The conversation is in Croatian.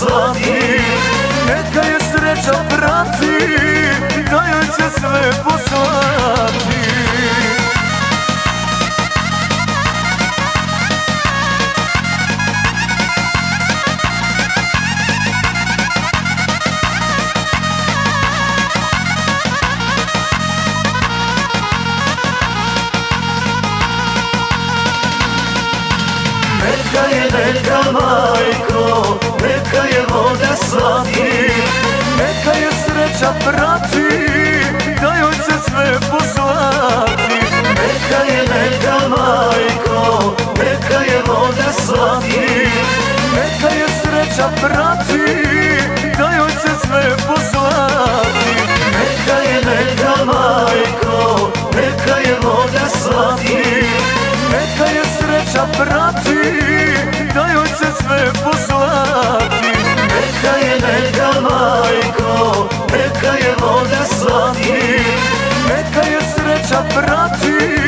slati Neka je sreća prati Da joj će sve poslati. Neka je, neka majko, neka je voda slati Neka je sreća prati, da joj će sve poslati. Neka je, neka majko, neka je voda slati Neka je sreća prati, da joj će sve poslati. Neka je, neka majko, neka je voda slati Neka je sreća prati, da joj će sve poslati Neka majko, neka je voda slati Neka je sreća prati,